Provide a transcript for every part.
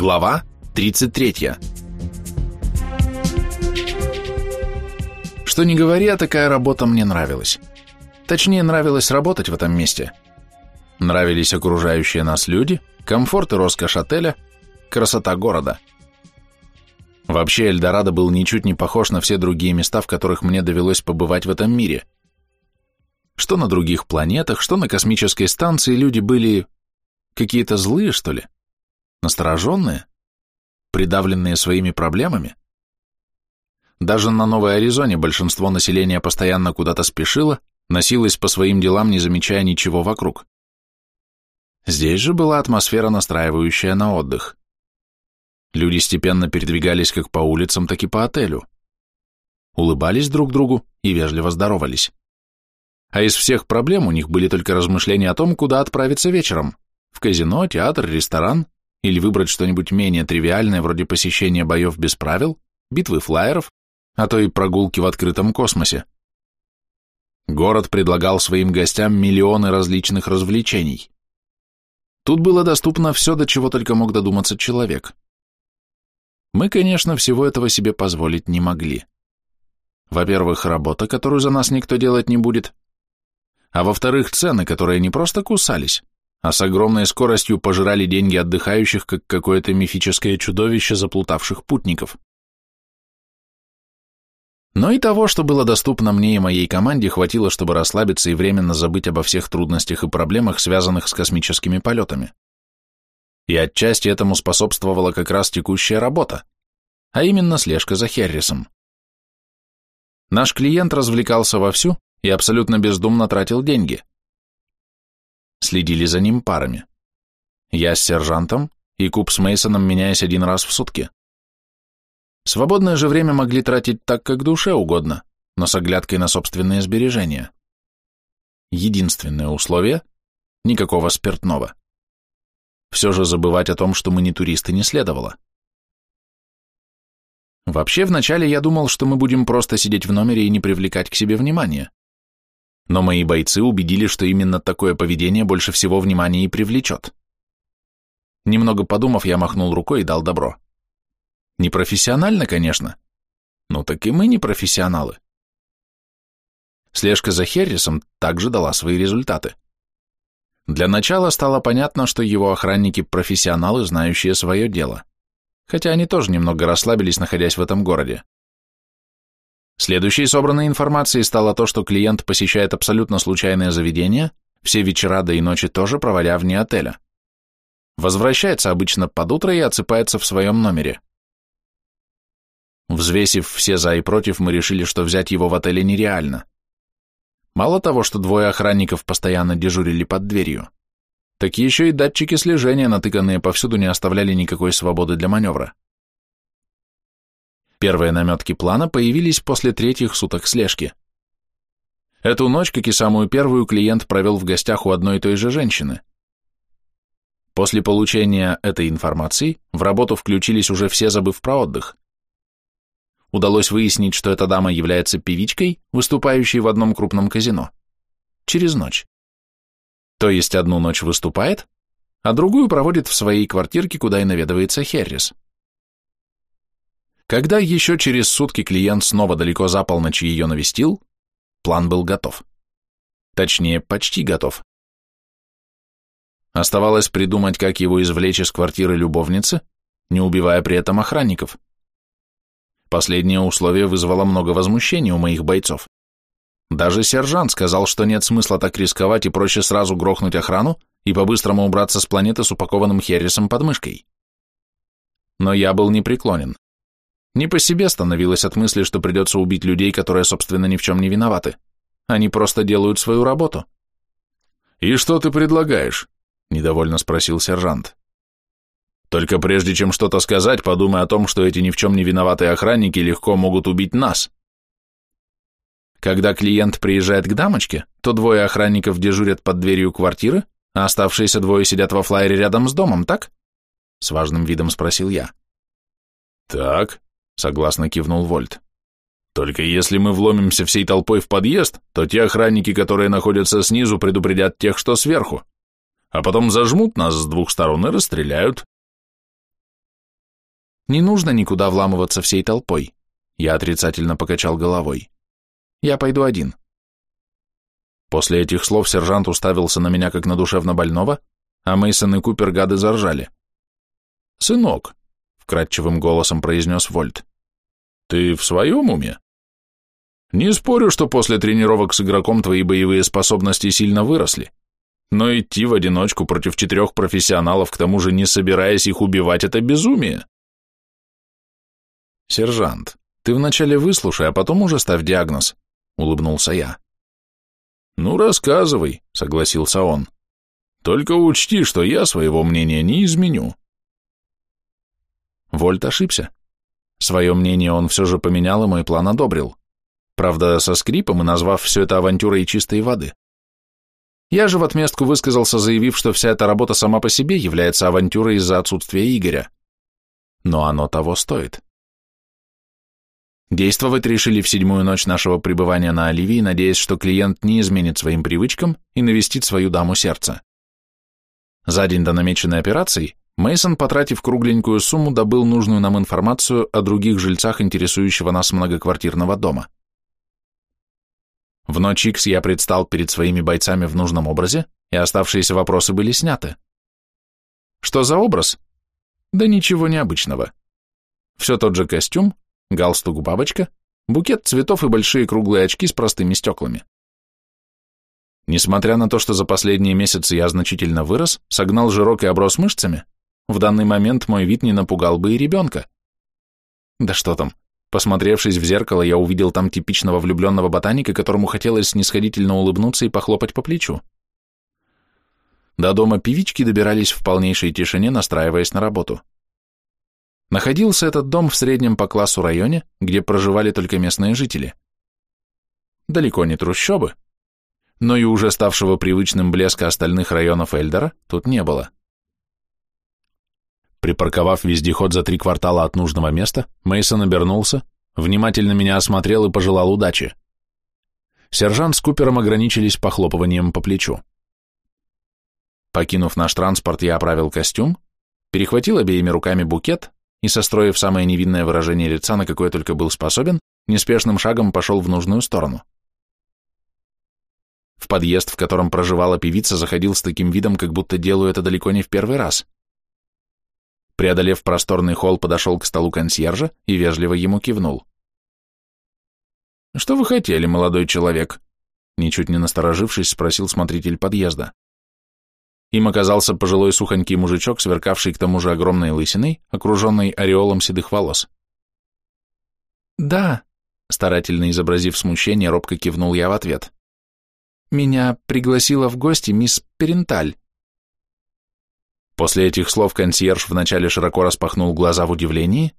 Глава 33. Что ни говори, а такая работа мне нравилась. Точнее, нравилось работать в этом месте. Нравились окружающие нас люди, комфорт и роскошь отеля, красота города. Вообще, Эльдорадо был ничуть не похож на все другие места, в которых мне довелось побывать в этом мире. Что на других планетах, что на космической станции люди были какие-то злые, что ли? Настороженные? Придавленные своими проблемами? Даже на Новой Аризоне большинство населения постоянно куда-то спешило, носилось по своим делам, не замечая ничего вокруг. Здесь же была атмосфера, настраивающая на отдых. Люди степенно передвигались как по улицам, так и по отелю. Улыбались друг другу и вежливо здоровались. А из всех проблем у них были только размышления о том, куда отправиться вечером – в казино, театр, ресторан или выбрать что-нибудь менее тривиальное, вроде посещения боев без правил, битвы флайеров, а то и прогулки в открытом космосе. Город предлагал своим гостям миллионы различных развлечений. Тут было доступно все, до чего только мог додуматься человек. Мы, конечно, всего этого себе позволить не могли. Во-первых, работа, которую за нас никто делать не будет, а во-вторых, цены, которые не просто кусались, а с огромной скоростью пожирали деньги отдыхающих, как какое-то мифическое чудовище заплутавших путников. Но и того, что было доступно мне и моей команде, хватило, чтобы расслабиться и временно забыть обо всех трудностях и проблемах, связанных с космическими полетами. И отчасти этому способствовала как раз текущая работа, а именно слежка за Херрисом. Наш клиент развлекался вовсю и абсолютно бездумно тратил деньги – следили за ним парами. Я с сержантом и Куб с Мейсоном, меняясь один раз в сутки. Свободное же время могли тратить так, как душе угодно, но с оглядкой на собственные сбережения. Единственное условие – никакого спиртного. Все же забывать о том, что мы не туристы, не следовало. Вообще, вначале я думал, что мы будем просто сидеть в номере и не привлекать к себе внимания но мои бойцы убедили, что именно такое поведение больше всего внимания и привлечет. Немного подумав, я махнул рукой и дал добро. Непрофессионально, конечно. Ну так и мы не профессионалы. Слежка за Херрисом также дала свои результаты. Для начала стало понятно, что его охранники – профессионалы, знающие свое дело. Хотя они тоже немного расслабились, находясь в этом городе. Следующей собранной информацией стало то, что клиент посещает абсолютно случайное заведение, все вечера да и ночи тоже проводя вне отеля. Возвращается обычно под утро и отсыпается в своем номере. Взвесив все за и против, мы решили, что взять его в отеле нереально. Мало того, что двое охранников постоянно дежурили под дверью, так еще и датчики слежения, натыканные повсюду, не оставляли никакой свободы для маневра. Первые наметки плана появились после третьих суток слежки. Эту ночь, как и самую первую, клиент провел в гостях у одной и той же женщины. После получения этой информации в работу включились уже все, забыв про отдых. Удалось выяснить, что эта дама является певичкой, выступающей в одном крупном казино. Через ночь. То есть одну ночь выступает, а другую проводит в своей квартирке, куда и наведывается Херрис. Когда еще через сутки клиент снова далеко за полночь ее навестил, план был готов. Точнее, почти готов. Оставалось придумать, как его извлечь из квартиры любовницы, не убивая при этом охранников. Последнее условие вызвало много возмущений у моих бойцов. Даже сержант сказал, что нет смысла так рисковать и проще сразу грохнуть охрану и по-быстрому убраться с планеты с упакованным Херрисом под мышкой. Но я был непреклонен. Не по себе становилось от мысли, что придется убить людей, которые, собственно, ни в чем не виноваты. Они просто делают свою работу. «И что ты предлагаешь?» – недовольно спросил сержант. «Только прежде чем что-то сказать, подумай о том, что эти ни в чем не виноватые охранники легко могут убить нас». Когда клиент приезжает к дамочке, то двое охранников дежурят под дверью квартиры, а оставшиеся двое сидят во флайере рядом с домом, так? С важным видом спросил я. Так, согласно кивнул Вольт. Только если мы вломимся всей толпой в подъезд, то те охранники, которые находятся снизу, предупредят тех, что сверху, а потом зажмут нас с двух сторон и расстреляют. Не нужно никуда вламываться всей толпой. Я отрицательно покачал головой. Я пойду один. После этих слов сержант уставился на меня как на душевно больного, а Мейсон и Купер гады заржали. «Сынок», — вкрадчивым голосом произнес Вольт, — «ты в своем уме?» «Не спорю, что после тренировок с игроком твои боевые способности сильно выросли, но идти в одиночку против четырех профессионалов, к тому же не собираясь их убивать, это безумие». «Сержант, ты вначале выслушай, а потом уже ставь диагноз», — улыбнулся я. «Ну, рассказывай», — согласился он. «Только учти, что я своего мнения не изменю». Вольт ошибся. Свое мнение он все же поменял и мой план одобрил. Правда, со скрипом и назвав все это авантюрой чистой воды. Я же в отместку высказался, заявив, что вся эта работа сама по себе является авантюрой из-за отсутствия Игоря. Но оно того стоит. Действовать решили в седьмую ночь нашего пребывания на Оливии, надеясь, что клиент не изменит своим привычкам и навестит свою даму сердца. За день до намеченной операции Мейсон, потратив кругленькую сумму, добыл нужную нам информацию о других жильцах интересующего нас многоквартирного дома. В ночь Икс я предстал перед своими бойцами в нужном образе, и оставшиеся вопросы были сняты. Что за образ? Да ничего необычного. Все тот же костюм, галстук-бабочка, букет цветов и большие круглые очки с простыми стеклами. Несмотря на то, что за последние месяцы я значительно вырос, согнал жирок и оброс мышцами, в данный момент мой вид не напугал бы и ребенка. Да что там, посмотревшись в зеркало, я увидел там типичного влюбленного ботаника, которому хотелось снисходительно улыбнуться и похлопать по плечу. До дома певички добирались в полнейшей тишине, настраиваясь на работу. Находился этот дом в среднем по классу районе, где проживали только местные жители. Далеко не трущобы, но и уже ставшего привычным блеска остальных районов Эльдора тут не было. Припарковав вездеход за три квартала от нужного места, Мейсон обернулся, внимательно меня осмотрел и пожелал удачи. Сержант с Купером ограничились похлопыванием по плечу. Покинув наш транспорт, я оправил костюм, перехватил обеими руками букет и, состроив самое невинное выражение лица, на какое только был способен, неспешным шагом пошел в нужную сторону. В подъезд, в котором проживала певица, заходил с таким видом, как будто делаю это далеко не в первый раз. Преодолев просторный холл, подошел к столу консьержа и вежливо ему кивнул. «Что вы хотели, молодой человек?» Ничуть не насторожившись, спросил смотритель подъезда. Им оказался пожилой сухонький мужичок, сверкавший к тому же огромной лысиной, окруженный ореолом седых волос. «Да», — старательно изобразив смущение, робко кивнул я в ответ. «Меня пригласила в гости мисс Перенталь». После этих слов консьерж вначале широко распахнул глаза в удивлении,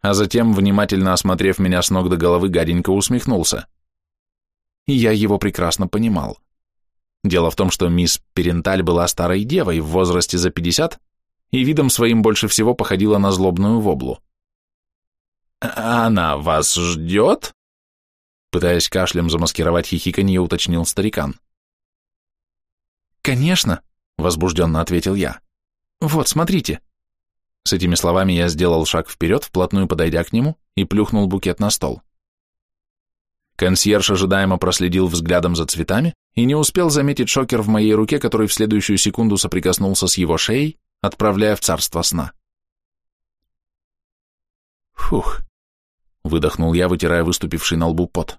а затем, внимательно осмотрев меня с ног до головы, гаденько усмехнулся. Я его прекрасно понимал. Дело в том, что мисс Перенталь была старой девой в возрасте за 50 и видом своим больше всего походила на злобную воблу. «А «Она вас ждет?» Пытаясь кашлем замаскировать хихиканье, уточнил старикан. «Конечно», — возбужденно ответил я. «Вот, смотрите». С этими словами я сделал шаг вперед, вплотную подойдя к нему, и плюхнул букет на стол. Консьерж ожидаемо проследил взглядом за цветами и не успел заметить шокер в моей руке, который в следующую секунду соприкоснулся с его шеей, отправляя в царство сна. «Фух», — выдохнул я, вытирая выступивший на лбу пот.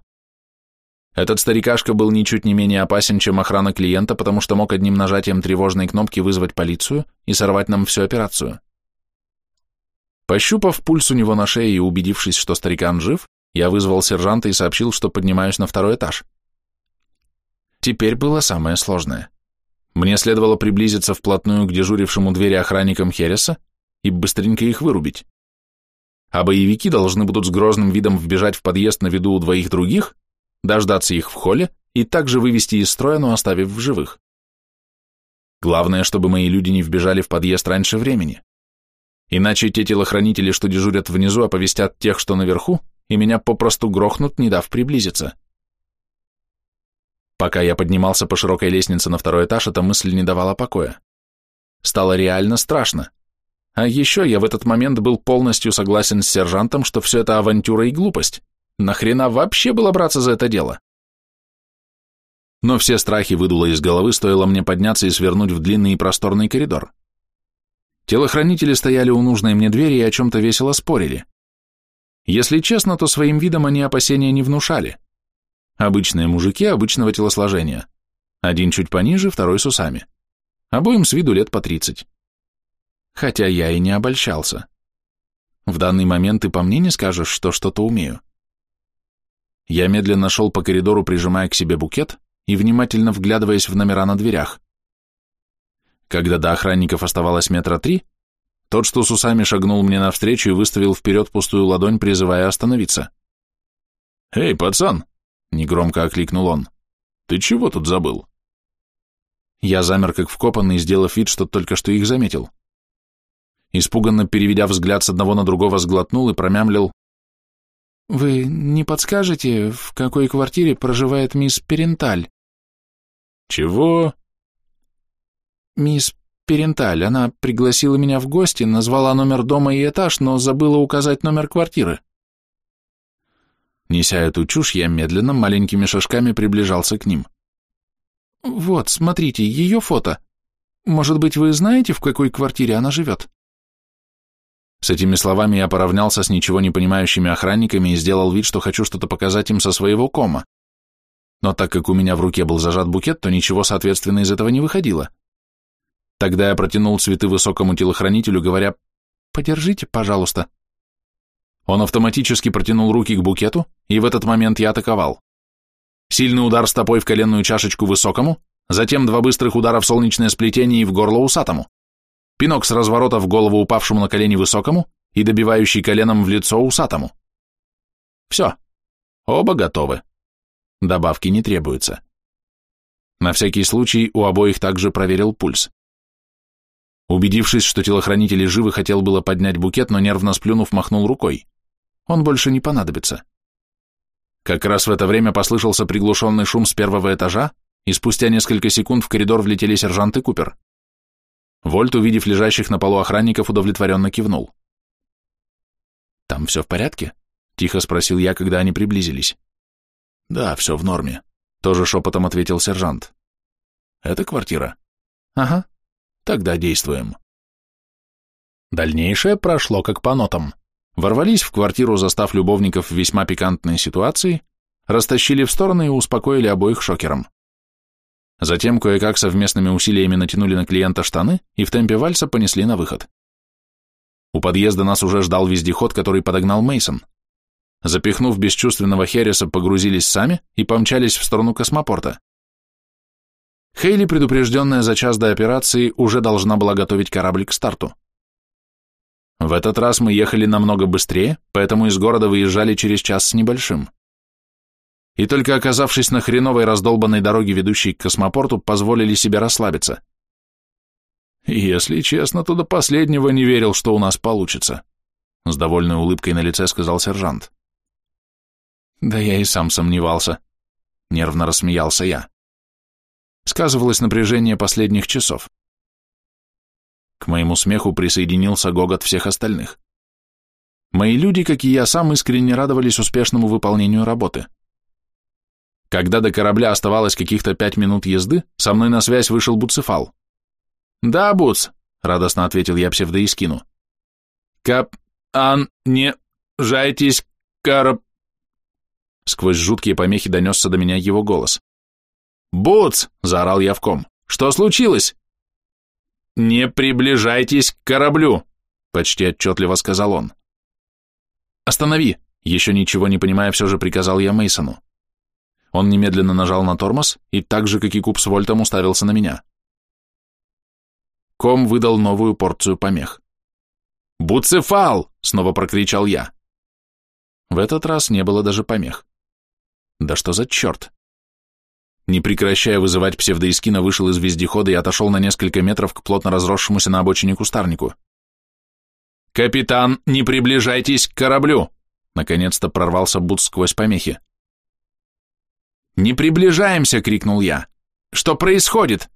Этот старикашка был ничуть не менее опасен, чем охрана клиента, потому что мог одним нажатием тревожной кнопки вызвать полицию и сорвать нам всю операцию. Пощупав пульс у него на шее и убедившись, что старикан жив, я вызвал сержанта и сообщил, что поднимаюсь на второй этаж. Теперь было самое сложное. Мне следовало приблизиться вплотную к дежурившему двери охранникам Хереса и быстренько их вырубить. А боевики должны будут с грозным видом вбежать в подъезд на виду у двоих других, дождаться их в холле и также вывести из строя, но оставив в живых. Главное, чтобы мои люди не вбежали в подъезд раньше времени. Иначе те телохранители, что дежурят внизу, оповестят тех, что наверху, и меня попросту грохнут, не дав приблизиться. Пока я поднимался по широкой лестнице на второй этаж, эта мысль не давала покоя. Стало реально страшно. А еще я в этот момент был полностью согласен с сержантом, что все это авантюра и глупость. Нахрена вообще было браться за это дело? Но все страхи выдуло из головы, стоило мне подняться и свернуть в длинный и просторный коридор. Телохранители стояли у нужной мне двери и о чем-то весело спорили. Если честно, то своим видом они опасения не внушали. Обычные мужики обычного телосложения. Один чуть пониже, второй с усами. Обоим с виду лет по тридцать. Хотя я и не обольщался. В данный момент и по мне не скажешь, что что-то умею. Я медленно шел по коридору, прижимая к себе букет и внимательно вглядываясь в номера на дверях. Когда до охранников оставалось метра три, тот, что с усами шагнул мне навстречу и выставил вперед пустую ладонь, призывая остановиться. «Эй, пацан!» — негромко окликнул он. «Ты чего тут забыл?» Я замер как вкопанный, сделав вид, что только что их заметил. Испуганно переведя взгляд с одного на другого, сглотнул и промямлил. «Вы не подскажете, в какой квартире проживает мисс Перенталь?» «Чего?» «Мисс Перенталь, она пригласила меня в гости, назвала номер дома и этаж, но забыла указать номер квартиры». Неся эту чушь, я медленно, маленькими шажками приближался к ним. «Вот, смотрите, ее фото. Может быть, вы знаете, в какой квартире она живет?» С этими словами я поравнялся с ничего не понимающими охранниками и сделал вид, что хочу что-то показать им со своего кома. Но так как у меня в руке был зажат букет, то ничего, соответственно, из этого не выходило. Тогда я протянул цветы высокому телохранителю, говоря «Подержите, пожалуйста». Он автоматически протянул руки к букету, и в этот момент я атаковал. Сильный удар стопой в коленную чашечку высокому, затем два быстрых удара в солнечное сплетение и в горло усатому. Пинок с разворота в голову упавшему на колени высокому и добивающий коленом в лицо усатому. Все. Оба готовы. Добавки не требуется. На всякий случай у обоих также проверил пульс. Убедившись, что телохранители живы, хотел было поднять букет, но нервно сплюнув, махнул рукой. Он больше не понадобится. Как раз в это время послышался приглушенный шум с первого этажа, и спустя несколько секунд в коридор влетели сержант и Купер. Вольт, увидев лежащих на полу охранников, удовлетворенно кивнул. «Там все в порядке?» — тихо спросил я, когда они приблизились. «Да, все в норме», — тоже шепотом ответил сержант. «Это квартира?» «Ага. Тогда действуем». Дальнейшее прошло как по нотам. Ворвались в квартиру, застав любовников в весьма пикантной ситуации, растащили в стороны и успокоили обоих шокером. Затем кое-как совместными усилиями натянули на клиента штаны и в темпе вальса понесли на выход. У подъезда нас уже ждал вездеход, который подогнал Мейсон. Запихнув бесчувственного Херриса, погрузились сами и помчались в сторону космопорта. Хейли, предупрежденная за час до операции, уже должна была готовить корабль к старту. В этот раз мы ехали намного быстрее, поэтому из города выезжали через час с небольшим и только оказавшись на хреновой раздолбанной дороге, ведущей к космопорту, позволили себе расслабиться. «Если честно, то до последнего не верил, что у нас получится», — с довольной улыбкой на лице сказал сержант. «Да я и сам сомневался», — нервно рассмеялся я. Сказывалось напряжение последних часов. К моему смеху присоединился гогот всех остальных. Мои люди, как и я сам, искренне радовались успешному выполнению работы. Когда до корабля оставалось каких-то пять минут езды, со мной на связь вышел Буцефал. «Да, Буц», — радостно ответил я псевдоискину. «Кап... ан... не... жайтесь... караб...» Сквозь жуткие помехи донесся до меня его голос. «Буц!» — заорал я в ком. «Что случилось?» «Не приближайтесь к кораблю!» — почти отчетливо сказал он. «Останови!» — еще ничего не понимая, все же приказал я Мейсону. Он немедленно нажал на тормоз и так же, как и куб с вольтом, уставился на меня. Ком выдал новую порцию помех. «Буцефал!» — снова прокричал я. В этот раз не было даже помех. Да что за черт? Не прекращая вызывать псевдоискина, вышел из вездехода и отошел на несколько метров к плотно разросшемуся на обочине кустарнику. «Капитан, не приближайтесь к кораблю!» Наконец-то прорвался Буц сквозь помехи. «Не приближаемся!» — крикнул я. «Что происходит?»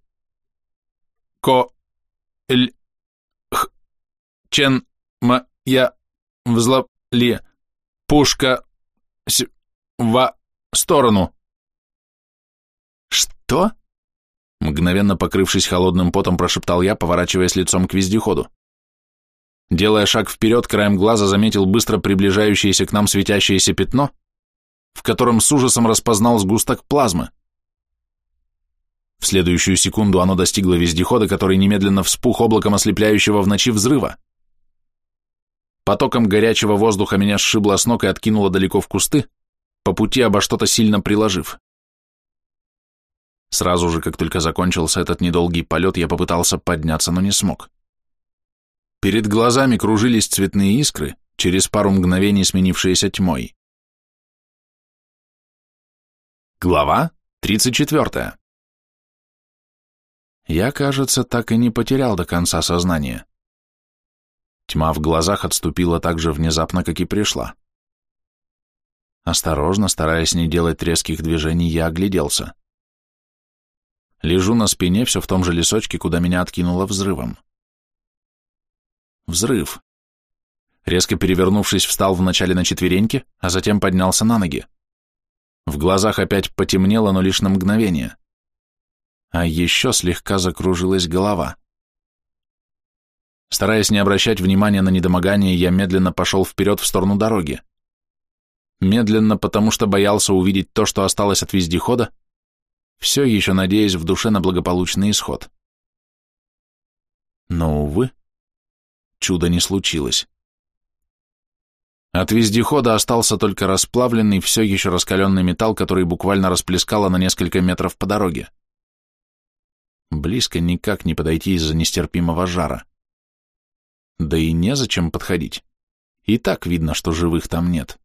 «Ко... Ль... Х... чен, ма, я, взлоли, пушка, с, в сторону. Что? Мгновенно покрывшись холодным потом, прошептал я, поворачиваясь лицом к вездеходу. Делая шаг вперед, краем глаза заметил быстро приближающееся к нам светящееся пятно, в котором с ужасом распознал сгусток плазмы. В следующую секунду оно достигло вездехода, который немедленно вспух облаком ослепляющего в ночи взрыва. Потоком горячего воздуха меня сшибло с ног и откинуло далеко в кусты, по пути обо что-то сильно приложив. Сразу же, как только закончился этот недолгий полет, я попытался подняться, но не смог. Перед глазами кружились цветные искры, через пару мгновений сменившиеся тьмой. Глава 34. Я, кажется, так и не потерял до конца сознания. Тьма в глазах отступила так же внезапно, как и пришла. Осторожно, стараясь не делать резких движений, я огляделся. Лежу на спине все в том же лесочке, куда меня откинуло взрывом. Взрыв. Резко перевернувшись, встал вначале на четвереньки, а затем поднялся на ноги. В глазах опять потемнело, но лишь на мгновение. А еще слегка закружилась голова. Стараясь не обращать внимания на недомогание, я медленно пошел вперед в сторону дороги. Медленно, потому что боялся увидеть то, что осталось от вездехода, все еще надеясь в душе на благополучный исход. Но, увы, чуда не случилось. От вездехода остался только расплавленный, все еще раскаленный металл, который буквально расплескало на несколько метров по дороге. Близко никак не подойти из-за нестерпимого жара. Да и незачем подходить. И так видно, что живых там нет.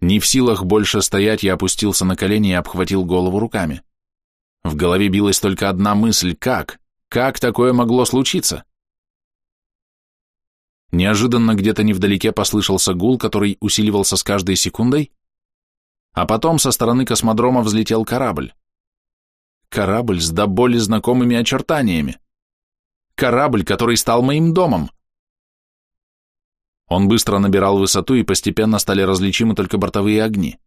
Не в силах больше стоять, я опустился на колени и обхватил голову руками. В голове билась только одна мысль — как? Как такое могло случиться? Неожиданно где-то невдалеке послышался гул, который усиливался с каждой секундой, а потом со стороны космодрома взлетел корабль. Корабль с до боли знакомыми очертаниями. Корабль, который стал моим домом. Он быстро набирал высоту, и постепенно стали различимы только бортовые огни.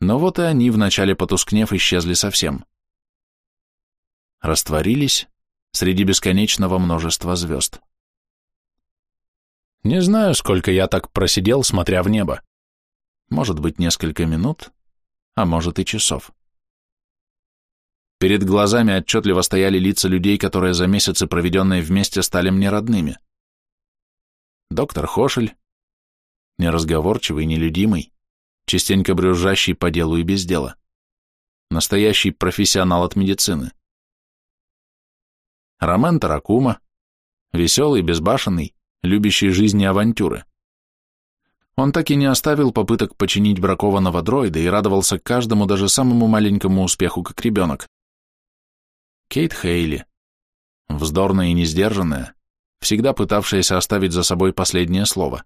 Но вот и они, вначале потускнев, исчезли совсем. Растворились среди бесконечного множества звезд. Не знаю, сколько я так просидел, смотря в небо. Может быть, несколько минут, а может и часов. Перед глазами отчетливо стояли лица людей, которые за месяцы, проведенные вместе, стали мне родными доктор Хошель, неразговорчивый, нелюдимый, частенько брюзжащий по делу и без дела, настоящий профессионал от медицины. Ромен Таракума, веселый, безбашенный, любящий жизни авантюры. Он так и не оставил попыток починить бракованного дроида и радовался каждому, даже самому маленькому успеху, как ребенок. Кейт Хейли, вздорная и несдержанная, всегда пытавшаяся оставить за собой последнее слово.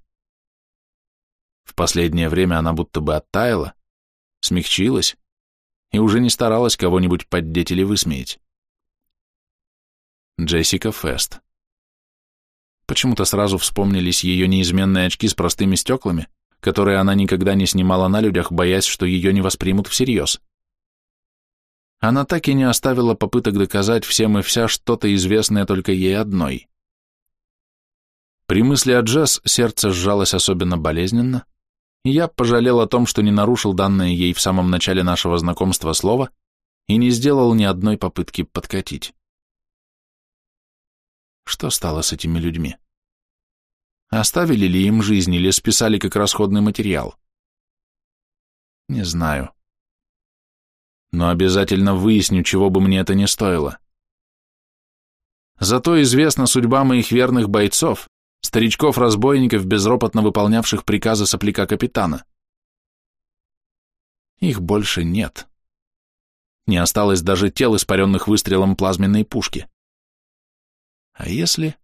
В последнее время она будто бы оттаяла, смягчилась и уже не старалась кого-нибудь поддеть или высмеять. Джессика Фест. Почему-то сразу вспомнились ее неизменные очки с простыми стеклами, которые она никогда не снимала на людях, боясь, что ее не воспримут всерьез. Она так и не оставила попыток доказать всем и вся что-то известное только ей одной. При мысли о Джесс сердце сжалось особенно болезненно, и я пожалел о том, что не нарушил данное ей в самом начале нашего знакомства слово и не сделал ни одной попытки подкатить. Что стало с этими людьми? Оставили ли им жизнь или списали как расходный материал? Не знаю. Но обязательно выясню, чего бы мне это не стоило. Зато известна судьба моих верных бойцов, старичков-разбойников, безропотно выполнявших приказы сопляка капитана. Их больше нет. Не осталось даже тел, испаренных выстрелом плазменной пушки. А если...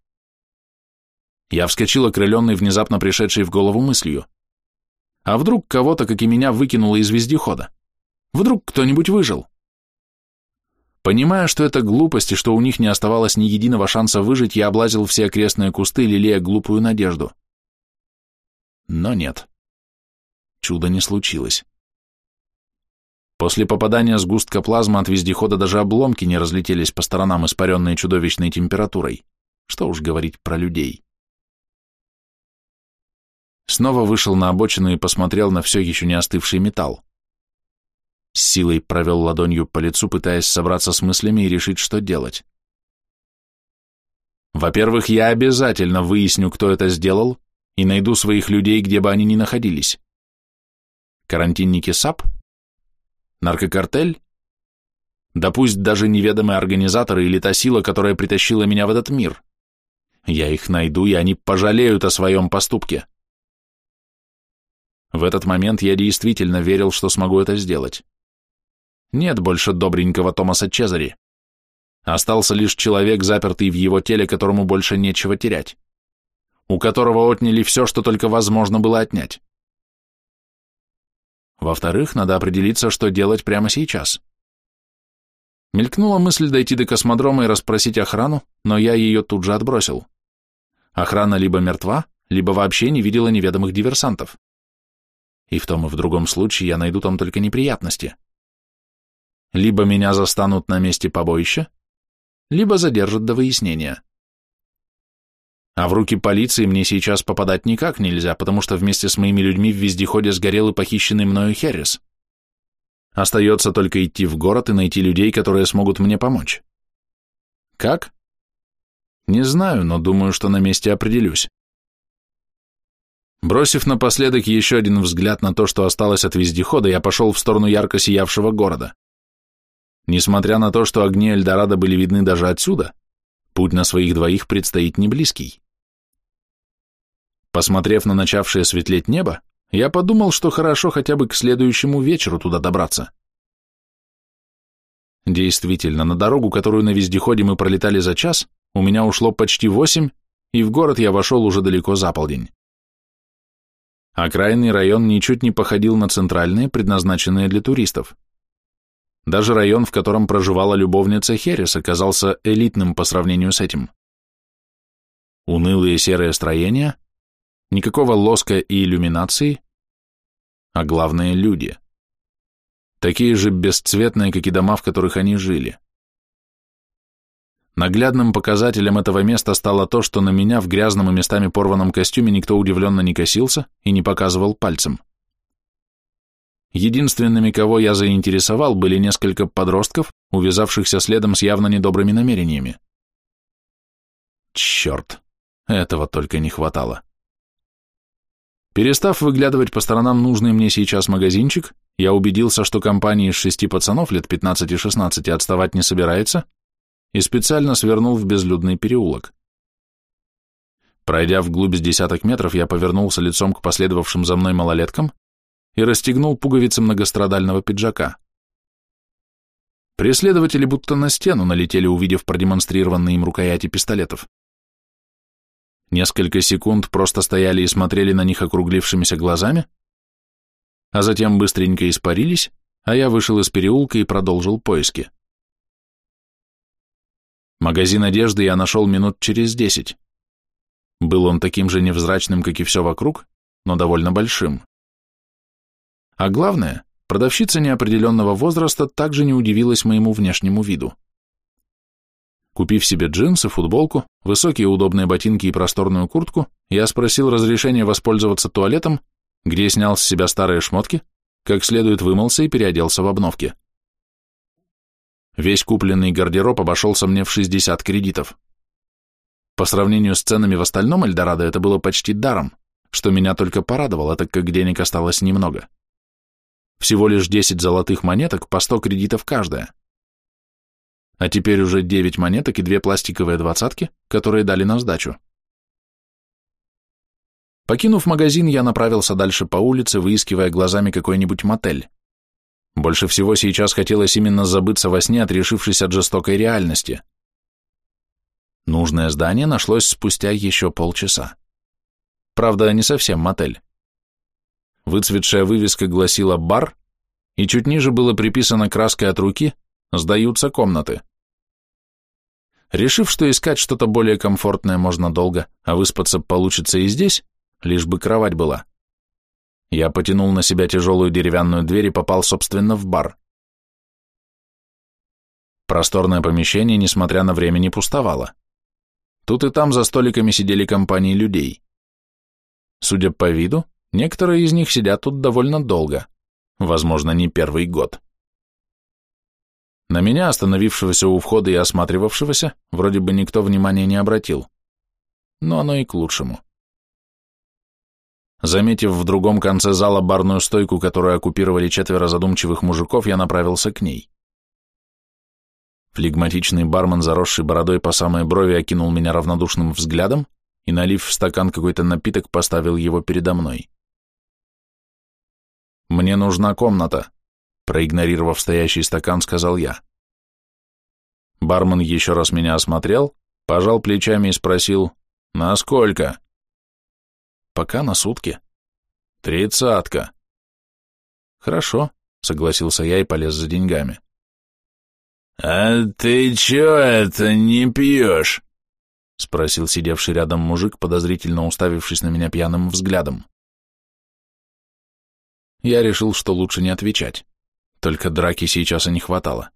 Я вскочил, окрыленный, внезапно пришедшей в голову мыслью. А вдруг кого-то, как и меня, выкинуло из вездехода? Вдруг кто-нибудь выжил? Понимая, что это глупость и что у них не оставалось ни единого шанса выжить, я облазил все окрестные кусты, лелея глупую надежду. Но нет. Чудо не случилось. После попадания сгустка плазмы от вездехода даже обломки не разлетелись по сторонам, испаренные чудовищной температурой. Что уж говорить про людей. Снова вышел на обочину и посмотрел на все еще не остывший металл. С силой провел ладонью по лицу, пытаясь собраться с мыслями и решить, что делать. Во-первых, я обязательно выясню, кто это сделал, и найду своих людей, где бы они ни находились. Карантинники САП? Наркокартель? Да пусть даже неведомые организаторы или та сила, которая притащила меня в этот мир. Я их найду, и они пожалеют о своем поступке. В этот момент я действительно верил, что смогу это сделать. Нет больше добренького Томаса Чезари. Остался лишь человек, запертый в его теле, которому больше нечего терять. У которого отняли все, что только возможно было отнять. Во-вторых, надо определиться, что делать прямо сейчас. Мелькнула мысль дойти до космодрома и расспросить охрану, но я ее тут же отбросил. Охрана либо мертва, либо вообще не видела неведомых диверсантов. И в том и в другом случае я найду там только неприятности. Либо меня застанут на месте побоища, либо задержат до выяснения. А в руки полиции мне сейчас попадать никак нельзя, потому что вместе с моими людьми в вездеходе сгорел и похищенный мною Херрис. Остается только идти в город и найти людей, которые смогут мне помочь. Как? Не знаю, но думаю, что на месте определюсь. Бросив напоследок еще один взгляд на то, что осталось от вездехода, я пошел в сторону ярко сиявшего города. Несмотря на то, что огни Эльдорадо были видны даже отсюда, путь на своих двоих предстоит не близкий. Посмотрев на начавшее светлеть небо, я подумал, что хорошо хотя бы к следующему вечеру туда добраться. Действительно, на дорогу, которую на вездеходе мы пролетали за час, у меня ушло почти восемь, и в город я вошел уже далеко за полдень. Окраинный район ничуть не походил на центральные, предназначенные для туристов. Даже район, в котором проживала любовница Херес, оказался элитным по сравнению с этим. Унылые серые строения, никакого лоска и иллюминации, а главное – люди. Такие же бесцветные, как и дома, в которых они жили. Наглядным показателем этого места стало то, что на меня в грязном и местами порванном костюме никто удивленно не косился и не показывал пальцем. Единственными, кого я заинтересовал, были несколько подростков, увязавшихся следом с явно недобрыми намерениями. Черт, этого только не хватало. Перестав выглядывать по сторонам нужный мне сейчас магазинчик, я убедился, что компания из шести пацанов лет 15-16 отставать не собирается, и специально свернул в безлюдный переулок. Пройдя вглубь с десяток метров, я повернулся лицом к последовавшим за мной малолеткам и расстегнул пуговицы многострадального пиджака. Преследователи будто на стену налетели, увидев продемонстрированные им рукояти пистолетов. Несколько секунд просто стояли и смотрели на них округлившимися глазами, а затем быстренько испарились, а я вышел из переулка и продолжил поиски. Магазин одежды я нашел минут через десять. Был он таким же невзрачным, как и все вокруг, но довольно большим. А главное, продавщица неопределенного возраста также не удивилась моему внешнему виду. Купив себе джинсы, футболку, высокие удобные ботинки и просторную куртку, я спросил разрешения воспользоваться туалетом, где снял с себя старые шмотки, как следует вымылся и переоделся в обновки. Весь купленный гардероб обошелся мне в 60 кредитов. По сравнению с ценами в остальном Эльдорадо это было почти даром, что меня только порадовало, так как денег осталось немного. Всего лишь 10 золотых монеток по 100 кредитов каждая. А теперь уже 9 монеток и две пластиковые двадцатки, которые дали на сдачу. Покинув магазин, я направился дальше по улице, выискивая глазами какой-нибудь мотель. Больше всего сейчас хотелось именно забыться во сне, отрешившись от жестокой реальности. Нужное здание нашлось спустя еще полчаса. Правда, не совсем мотель. Выцветшая вывеска гласила «бар», и чуть ниже было приписано краской от руки сдаются комнаты. Решив, что искать что-то более комфортное можно долго, а выспаться получится и здесь, лишь бы кровать была, я потянул на себя тяжелую деревянную дверь и попал, собственно, в бар. Просторное помещение, несмотря на время, не пустовало. Тут и там за столиками сидели компании людей. Судя по виду, некоторые из них сидят тут довольно долго, возможно, не первый год. На меня, остановившегося у входа и осматривавшегося, вроде бы никто внимания не обратил. Но оно и к лучшему. Заметив в другом конце зала барную стойку, которую оккупировали четверо задумчивых мужиков, я направился к ней. Флегматичный бармен, заросший бородой по самой брови, окинул меня равнодушным взглядом и, налив в стакан какой-то напиток, поставил его передо мной. «Мне нужна комната», — проигнорировав стоящий стакан, сказал я. Бармен еще раз меня осмотрел, пожал плечами и спросил, «Насколько?» Пока на сутки. Тридцатка. Хорошо, согласился я и полез за деньгами. А ты чё это не пьешь? Спросил сидевший рядом мужик, подозрительно уставившись на меня пьяным взглядом. Я решил, что лучше не отвечать. Только драки сейчас и не хватало.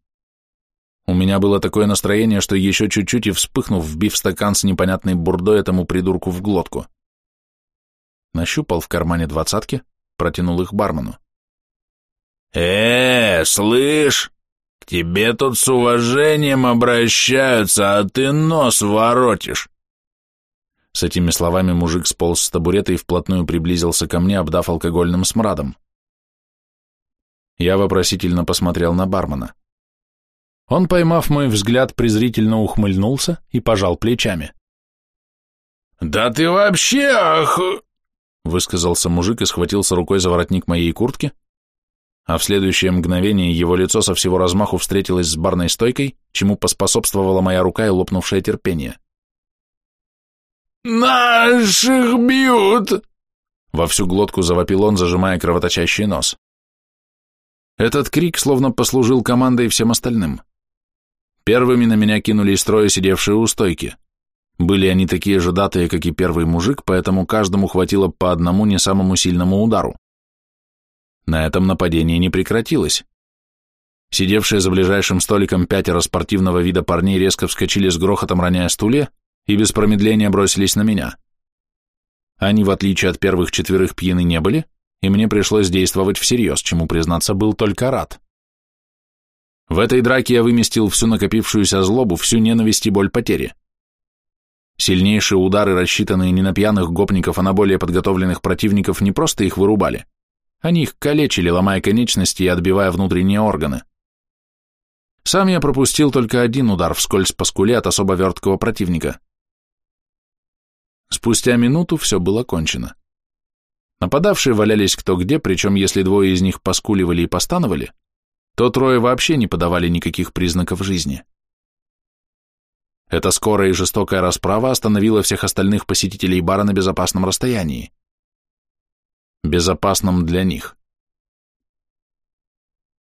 У меня было такое настроение, что еще чуть-чуть и вспыхнув, вбив стакан с непонятной бурдой этому придурку в глотку нащупал в кармане двадцатки, протянул их бармену. «Э, слышь, к тебе тут с уважением обращаются, а ты нос воротишь!» С этими словами мужик сполз с табурета и вплотную приблизился ко мне, обдав алкогольным смрадом. Я вопросительно посмотрел на бармена. Он, поймав мой взгляд, презрительно ухмыльнулся и пожал плечами. «Да ты вообще ах...» высказался мужик и схватился рукой за воротник моей куртки, а в следующее мгновение его лицо со всего размаху встретилось с барной стойкой, чему поспособствовала моя рука и лопнувшее терпение. «Наших бьют!» Во всю глотку завопил он, зажимая кровоточащий нос. Этот крик словно послужил командой всем остальным. Первыми на меня кинули из строя сидевшие у стойки. Были они такие же датые, как и первый мужик, поэтому каждому хватило по одному не самому сильному удару. На этом нападение не прекратилось. Сидевшие за ближайшим столиком пятеро спортивного вида парней резко вскочили с грохотом, роняя стулья, и без промедления бросились на меня. Они, в отличие от первых четверых, пьяны не были, и мне пришлось действовать всерьез, чему, признаться, был только рад. В этой драке я выместил всю накопившуюся злобу, всю ненависть и боль потери. Сильнейшие удары, рассчитанные не на пьяных гопников, а на более подготовленных противников, не просто их вырубали. Они их калечили, ломая конечности и отбивая внутренние органы. Сам я пропустил только один удар вскользь по скуле от особо верткого противника. Спустя минуту все было кончено. Нападавшие валялись кто где, причем если двое из них поскуливали и постановали, то трое вообще не подавали никаких признаков жизни. Эта скорая и жестокая расправа остановила всех остальных посетителей бара на безопасном расстоянии. Безопасном для них.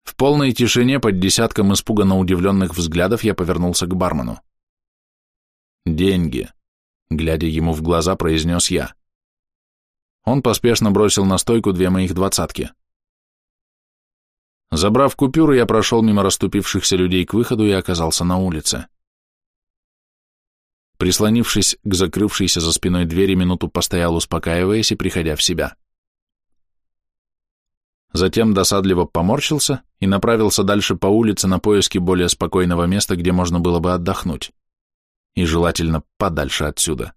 В полной тишине под десятком испуганно удивленных взглядов я повернулся к бармену. «Деньги», — глядя ему в глаза, произнес я. Он поспешно бросил на стойку две моих двадцатки. Забрав купюры, я прошел мимо расступившихся людей к выходу и оказался на улице. Прислонившись к закрывшейся за спиной двери, минуту постоял, успокаиваясь и приходя в себя. Затем досадливо поморщился и направился дальше по улице на поиски более спокойного места, где можно было бы отдохнуть. И желательно подальше отсюда.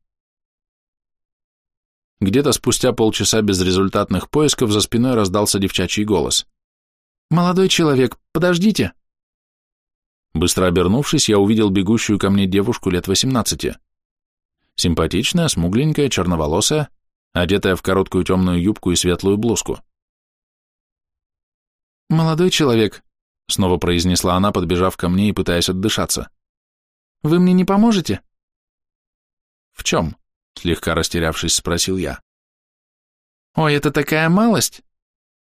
Где-то спустя полчаса безрезультатных поисков за спиной раздался девчачий голос. «Молодой человек, подождите!» Быстро обернувшись, я увидел бегущую ко мне девушку лет восемнадцати. Симпатичная, смугленькая, черноволосая, одетая в короткую темную юбку и светлую блузку. «Молодой человек», — снова произнесла она, подбежав ко мне и пытаясь отдышаться. «Вы мне не поможете?» «В чем?» — слегка растерявшись, спросил я. «Ой, это такая малость!»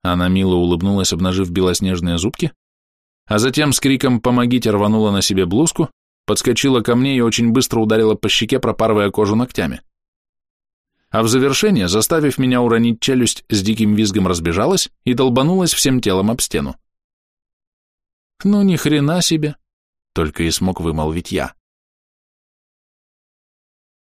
Она мило улыбнулась, обнажив белоснежные зубки, а затем с криком «помогите» рванула на себе блузку, подскочила ко мне и очень быстро ударила по щеке, пропарывая кожу ногтями. А в завершение, заставив меня уронить челюсть, с диким визгом разбежалась и долбанулась всем телом об стену. «Ну ни хрена себе!» — только и смог вымолвить я.